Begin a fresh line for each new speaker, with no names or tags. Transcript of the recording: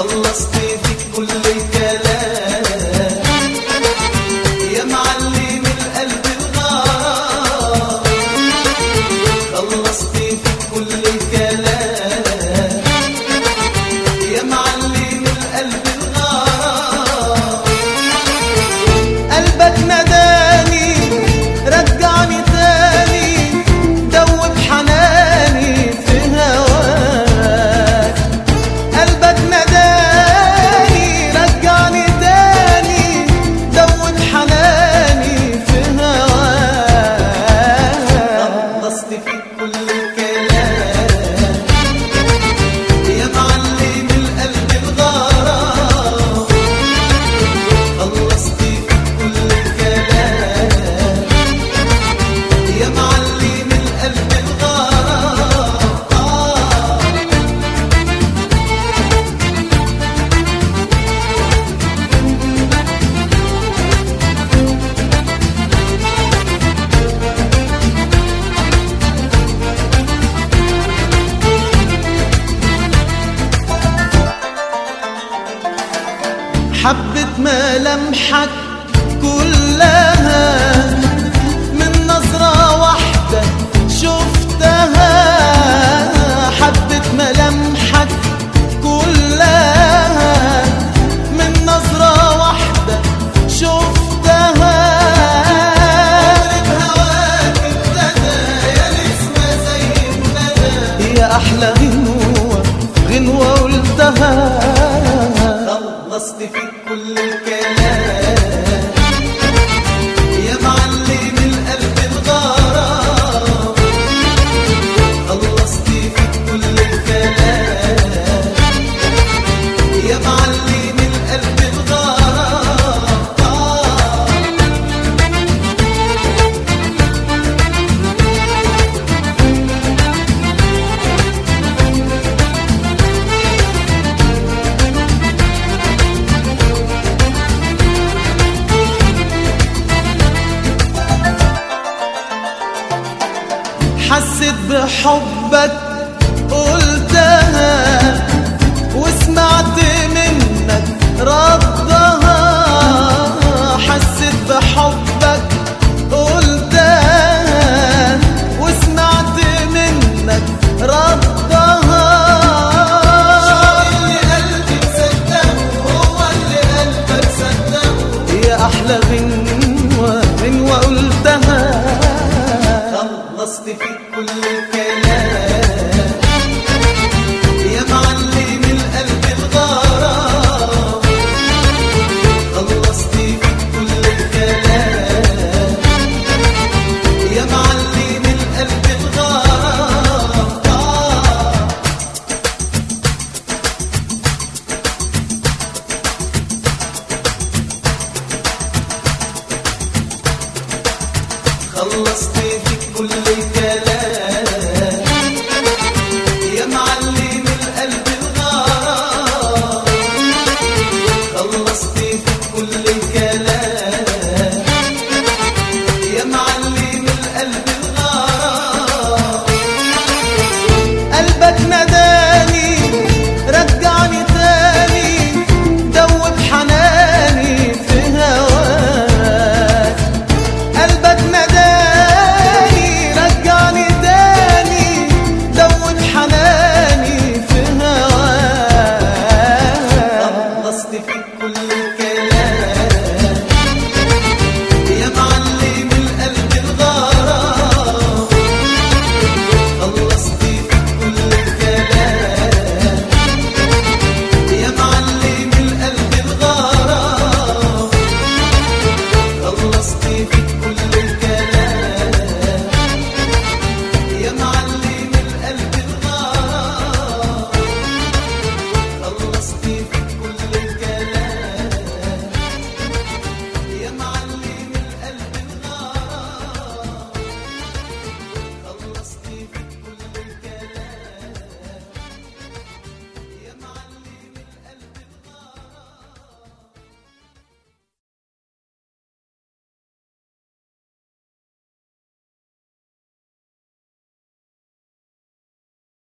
خلصت فيك كل الكلام. حبة ملامحك كلها. القصد في كل الكلام. حسيت بحبك قلتها وسمعت منك ربك خلصت فيك كل الكلام.